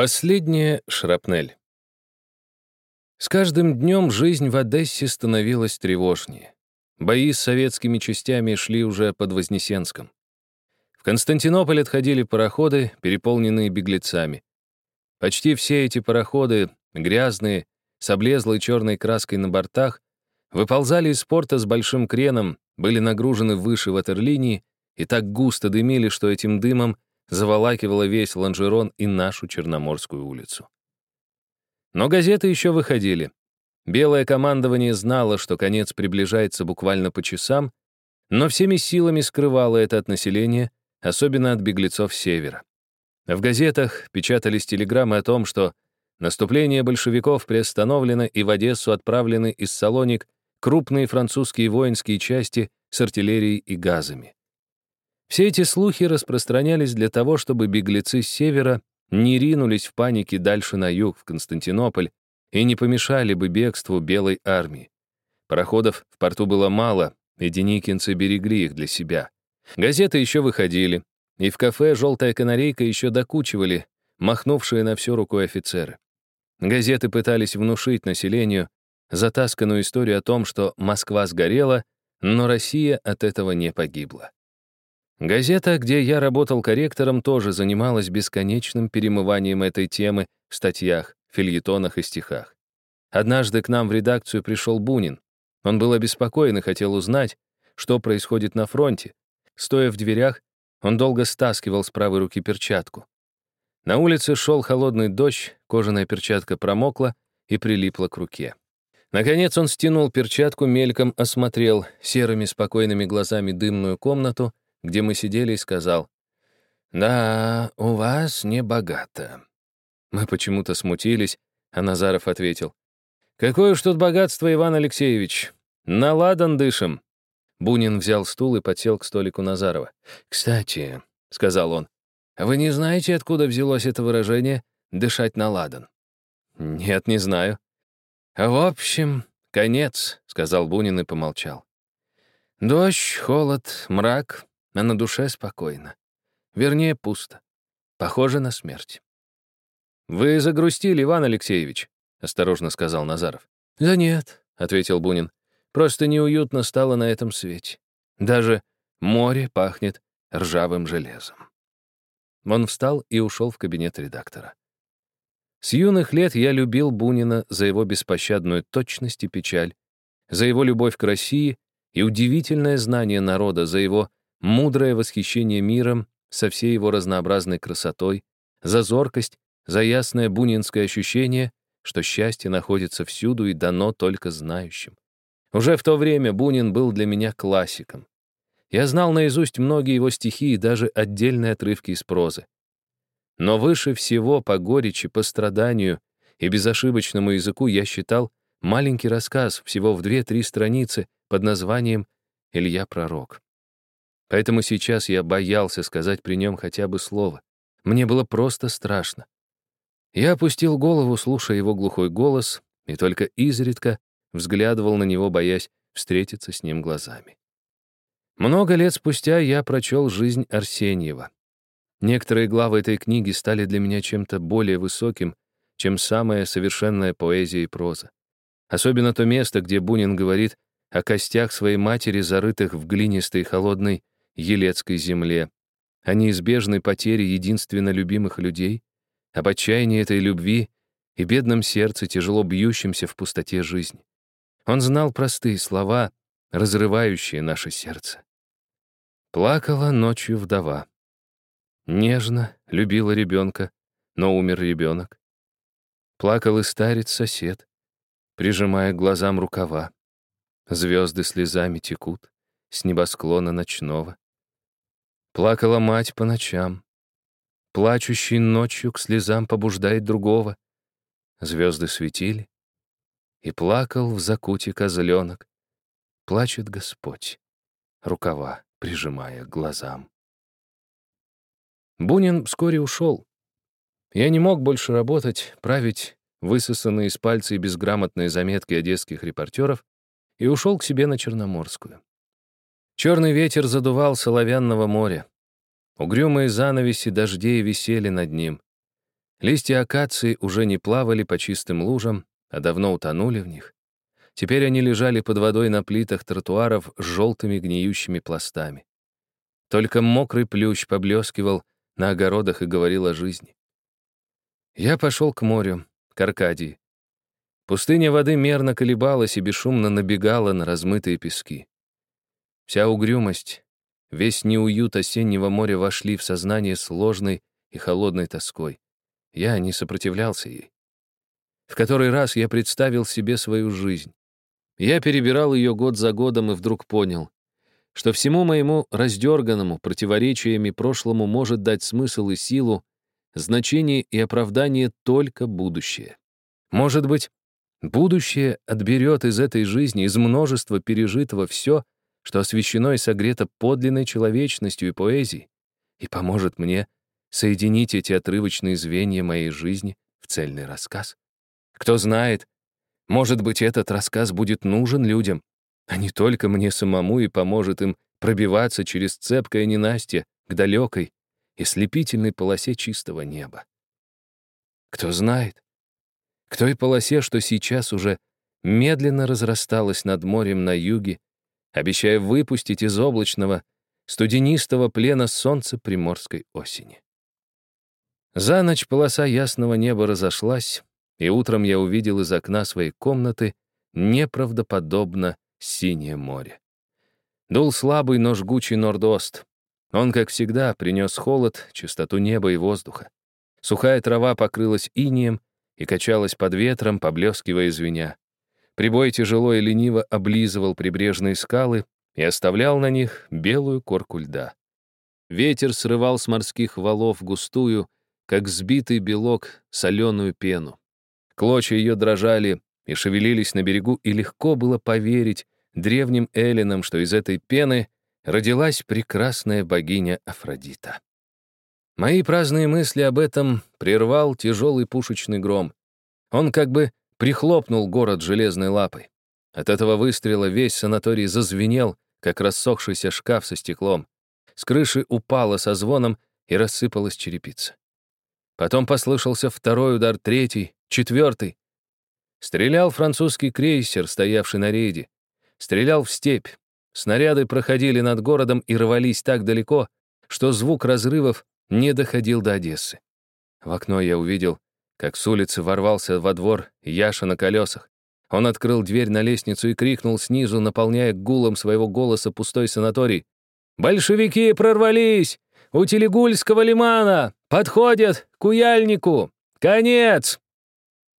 Последняя шрапнель. С каждым днем жизнь в Одессе становилась тревожнее. Бои с советскими частями шли уже под Вознесенском. В Константинополь отходили пароходы, переполненные беглецами. Почти все эти пароходы, грязные, с облезлой черной краской на бортах, выползали из порта с большим креном, были нагружены выше ватерлинии и так густо дымили, что этим дымом заволакивала весь Ланжерон и нашу Черноморскую улицу. Но газеты еще выходили. Белое командование знало, что конец приближается буквально по часам, но всеми силами скрывало это от населения, особенно от беглецов севера. В газетах печатались телеграммы о том, что наступление большевиков приостановлено и в Одессу отправлены из Салоник крупные французские воинские части с артиллерией и газами. Все эти слухи распространялись для того, чтобы беглецы с севера не ринулись в панике дальше на юг, в Константинополь, и не помешали бы бегству Белой армии. Пароходов в порту было мало, и деникинцы берегли их для себя. Газеты еще выходили, и в кафе «Желтая канарейка» еще докучивали, махнувшие на всю руку офицеры. Газеты пытались внушить населению затасканную историю о том, что Москва сгорела, но Россия от этого не погибла. Газета, где я работал корректором, тоже занималась бесконечным перемыванием этой темы в статьях, фильетонах и стихах. Однажды к нам в редакцию пришел Бунин. Он был обеспокоен и хотел узнать, что происходит на фронте. Стоя в дверях, он долго стаскивал с правой руки перчатку. На улице шел холодный дождь, кожаная перчатка промокла и прилипла к руке. Наконец он стянул перчатку, мельком осмотрел серыми спокойными глазами дымную комнату где мы сидели, и сказал, «Да, у вас не богато». Мы почему-то смутились, а Назаров ответил, «Какое уж тут богатство, Иван Алексеевич! На ладан дышим!» Бунин взял стул и подсел к столику Назарова. «Кстати», — сказал он, «вы не знаете, откуда взялось это выражение «дышать на ладан»?» «Нет, не знаю». «В общем, конец», — сказал Бунин и помолчал. «Дождь, холод, мрак, а на душе спокойно. Вернее, пусто. Похоже на смерть. «Вы загрустили, Иван Алексеевич», — осторожно сказал Назаров. «Да нет», — ответил Бунин. «Просто неуютно стало на этом свете. Даже море пахнет ржавым железом». Он встал и ушел в кабинет редактора. С юных лет я любил Бунина за его беспощадную точность и печаль, за его любовь к России и удивительное знание народа, за его мудрое восхищение миром со всей его разнообразной красотой, за зоркость, за ясное бунинское ощущение, что счастье находится всюду и дано только знающим. Уже в то время Бунин был для меня классиком. Я знал наизусть многие его стихи и даже отдельные отрывки из прозы. Но выше всего по горечи, по страданию и безошибочному языку я считал маленький рассказ всего в две-три страницы под названием «Илья Пророк». Поэтому сейчас я боялся сказать при нем хотя бы слово. Мне было просто страшно. Я опустил голову, слушая его глухой голос, и только изредка взглядывал на него, боясь встретиться с ним глазами. Много лет спустя я прочел «Жизнь Арсеньева». Некоторые главы этой книги стали для меня чем-то более высоким, чем самая совершенная поэзия и проза. Особенно то место, где Бунин говорит о костях своей матери, зарытых в глинистой холодной Елецкой земле, о неизбежной потере единственно любимых людей, об отчаянии этой любви и бедном сердце, тяжело бьющемся в пустоте жизни. Он знал простые слова, разрывающие наше сердце. Плакала ночью вдова. Нежно любила ребенка, но умер ребенок. Плакал и старец-сосед, прижимая к глазам рукава. Звезды слезами текут с небосклона ночного. Плакала мать по ночам. Плачущий ночью к слезам побуждает другого. Звезды светили, и плакал в закуте козленок. Плачет Господь, рукава прижимая к глазам. Бунин вскоре ушел. Я не мог больше работать, править высосанные из пальца и безграмотные заметки одесских репортеров и ушел к себе на Черноморскую. Черный ветер задувал соловянного моря. Угрюмые занавеси дождей висели над ним. Листья акации уже не плавали по чистым лужам, а давно утонули в них. Теперь они лежали под водой на плитах тротуаров с желтыми гниющими пластами. Только мокрый плющ поблескивал на огородах и говорил о жизни. Я пошел к морю, к Аркадии. Пустыня воды мерно колебалась и бесшумно набегала на размытые пески. Вся угрюмость, весь неуют осеннего моря вошли в сознание сложной и холодной тоской. Я не сопротивлялся ей. В который раз я представил себе свою жизнь. Я перебирал ее год за годом и вдруг понял, что всему моему раздерганному противоречиями прошлому может дать смысл и силу, значение и оправдание только будущее. Может быть, будущее отберет из этой жизни, из множества пережитого все, что освящено и согрето подлинной человечностью и поэзией, и поможет мне соединить эти отрывочные звенья моей жизни в цельный рассказ. Кто знает, может быть, этот рассказ будет нужен людям, а не только мне самому и поможет им пробиваться через цепкое ненастье к далекой и слепительной полосе чистого неба. Кто знает, к той полосе, что сейчас уже медленно разрасталась над морем на юге, обещая выпустить из облачного, студенистого плена солнца приморской осени. За ночь полоса ясного неба разошлась, и утром я увидел из окна своей комнаты неправдоподобно синее море. Дул слабый, но жгучий нордост. Он, как всегда, принес холод, чистоту неба и воздуха. Сухая трава покрылась инием и качалась под ветром, поблескивая звеня. Прибой тяжело и лениво облизывал прибрежные скалы и оставлял на них белую корку льда. Ветер срывал с морских валов густую, как сбитый белок, соленую пену. Клочья ее дрожали и шевелились на берегу, и легко было поверить древним эллинам, что из этой пены родилась прекрасная богиня Афродита. Мои праздные мысли об этом прервал тяжелый пушечный гром. Он как бы прихлопнул город железной лапой. От этого выстрела весь санаторий зазвенел, как рассохшийся шкаф со стеклом. С крыши упала со звоном и рассыпалась черепица. Потом послышался второй удар, третий, четвертый. Стрелял французский крейсер, стоявший на рейде. Стрелял в степь. Снаряды проходили над городом и рвались так далеко, что звук разрывов не доходил до Одессы. В окно я увидел, как с улицы ворвался во двор Яша на колесах. Он открыл дверь на лестницу и крикнул снизу, наполняя гулом своего голоса пустой санаторий. «Большевики прорвались! У Телегульского лимана! Подходят к Уяльнику! Конец!»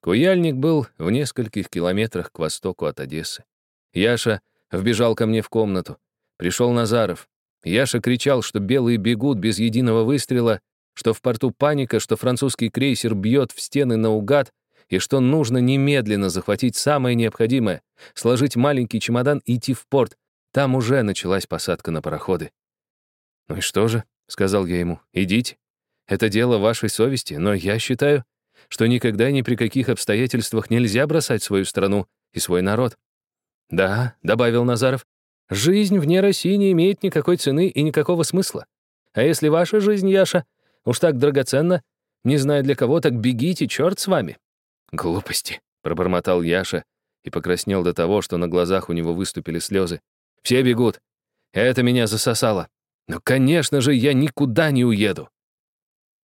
Куяльник был в нескольких километрах к востоку от Одессы. Яша вбежал ко мне в комнату. Пришел Назаров. Яша кричал, что белые бегут без единого выстрела, что в порту паника, что французский крейсер бьет в стены наугад, и что нужно немедленно захватить самое необходимое, сложить маленький чемодан и идти в порт. Там уже началась посадка на пароходы. «Ну и что же?» — сказал я ему. «Идите. Это дело вашей совести, но я считаю, что никогда ни при каких обстоятельствах нельзя бросать свою страну и свой народ. «Да», — добавил Назаров, — «жизнь вне России не имеет никакой цены и никакого смысла. А если ваша жизнь, Яша, уж так драгоценна, не знаю для кого, так бегите, черт с вами». «Глупости», — пробормотал Яша и покраснел до того, что на глазах у него выступили слезы. «Все бегут. Это меня засосало. Но, конечно же, я никуда не уеду».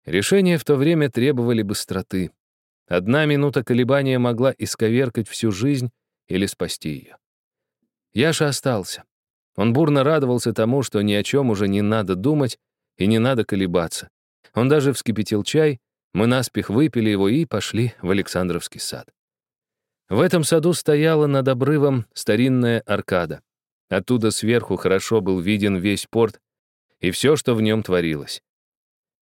Решения в то время требовали быстроты. Одна минута колебания могла исковеркать всю жизнь или спасти ее. Яша остался. Он бурно радовался тому, что ни о чем уже не надо думать и не надо колебаться. Он даже вскипятил чай, мы наспех выпили его и пошли в Александровский сад. В этом саду стояла над обрывом старинная аркада. Оттуда сверху хорошо был виден весь порт и все, что в нем творилось.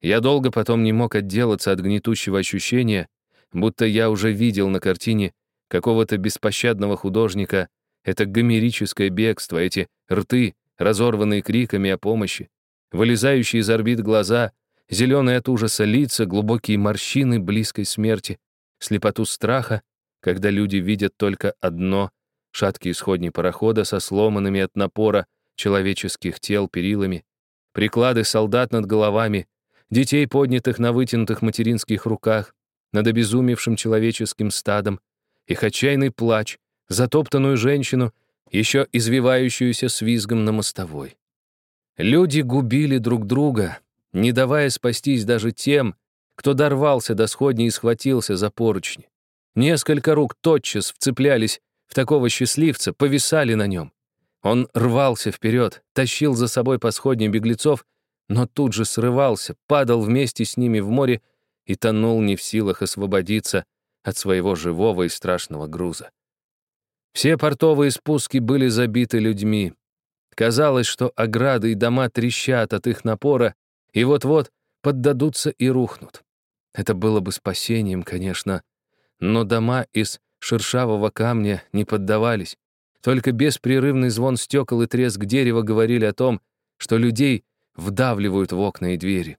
Я долго потом не мог отделаться от гнетущего ощущения, будто я уже видел на картине какого-то беспощадного художника это гомерическое бегство, эти рты, разорванные криками о помощи, вылезающие из орбит глаза, зеленые от ужаса лица, глубокие морщины близкой смерти, слепоту страха, когда люди видят только одно — шаткие сходни парохода со сломанными от напора человеческих тел перилами, приклады солдат над головами, детей, поднятых на вытянутых материнских руках, над обезумевшим человеческим стадом, их отчаянный плач, затоптанную женщину, еще извивающуюся с визгом на мостовой. Люди губили друг друга, не давая спастись даже тем, кто дорвался до сходни и схватился за поручни. Несколько рук тотчас вцеплялись в такого счастливца, повисали на нем. Он рвался вперед, тащил за собой по сходне беглецов, но тут же срывался, падал вместе с ними в море и тонул не в силах освободиться от своего живого и страшного груза. Все портовые спуски были забиты людьми. Казалось, что ограды и дома трещат от их напора и вот-вот поддадутся и рухнут. Это было бы спасением, конечно, но дома из шершавого камня не поддавались. Только беспрерывный звон стекол и треск дерева говорили о том, что людей вдавливают в окна и двери.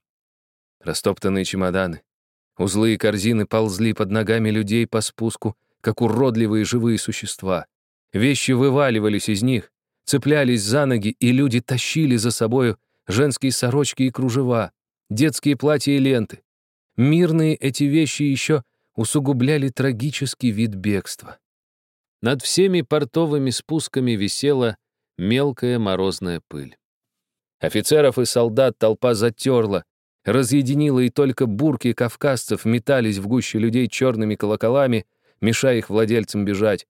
Растоптанные чемоданы, узлы и корзины ползли под ногами людей по спуску, как уродливые живые существа. Вещи вываливались из них, цеплялись за ноги, и люди тащили за собою женские сорочки и кружева, детские платья и ленты. Мирные эти вещи еще усугубляли трагический вид бегства. Над всеми портовыми спусками висела мелкая морозная пыль. Офицеров и солдат толпа затерла, разъединила, и только бурки кавказцев метались в гуще людей черными колоколами, мешая их владельцам бежать.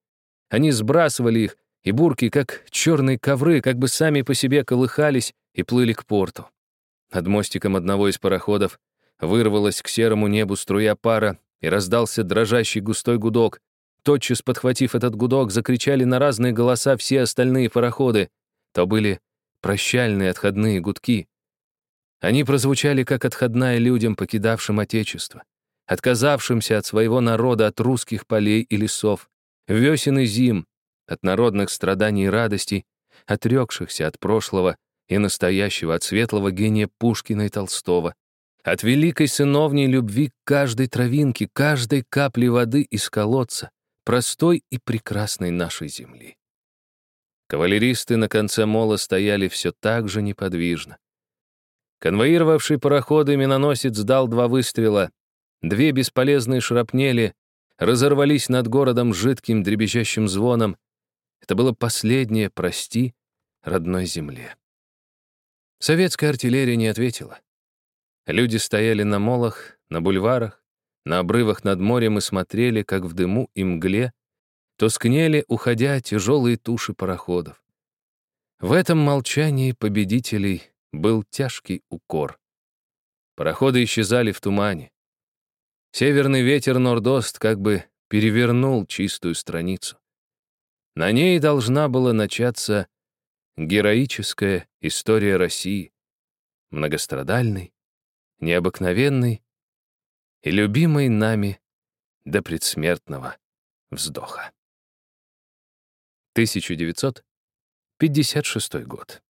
Они сбрасывали их, и бурки, как черные ковры, как бы сами по себе колыхались и плыли к порту. Над мостиком одного из пароходов вырвалась к серому небу струя пара, и раздался дрожащий густой гудок. Тотчас подхватив этот гудок, закричали на разные голоса все остальные пароходы. То были прощальные отходные гудки. Они прозвучали как отходная людям, покидавшим Отечество, отказавшимся от своего народа, от русских полей и лесов, весен и зим, от народных страданий и радостей, отрекшихся от прошлого и настоящего, от светлого гения Пушкина и Толстого, от великой сыновней любви к каждой травинке, каждой капли воды из колодца, простой и прекрасной нашей земли. Кавалеристы на конце мола стояли все так же неподвижно. Конвоировавший пароходы миноносец дал два выстрела. Две бесполезные шрапнели разорвались над городом жидким дребезжащим звоном. Это было последнее «прости» родной земле. Советская артиллерия не ответила. Люди стояли на молах, на бульварах, на обрывах над морем и смотрели, как в дыму и мгле тускнели, уходя тяжелые туши пароходов. В этом молчании победителей был тяжкий укор. Пароходы исчезали в тумане. Северный ветер Нордост как бы перевернул чистую страницу. На ней должна была начаться героическая история России, многострадальной, необыкновенный и любимый нами до предсмертного вздоха. 1956 год.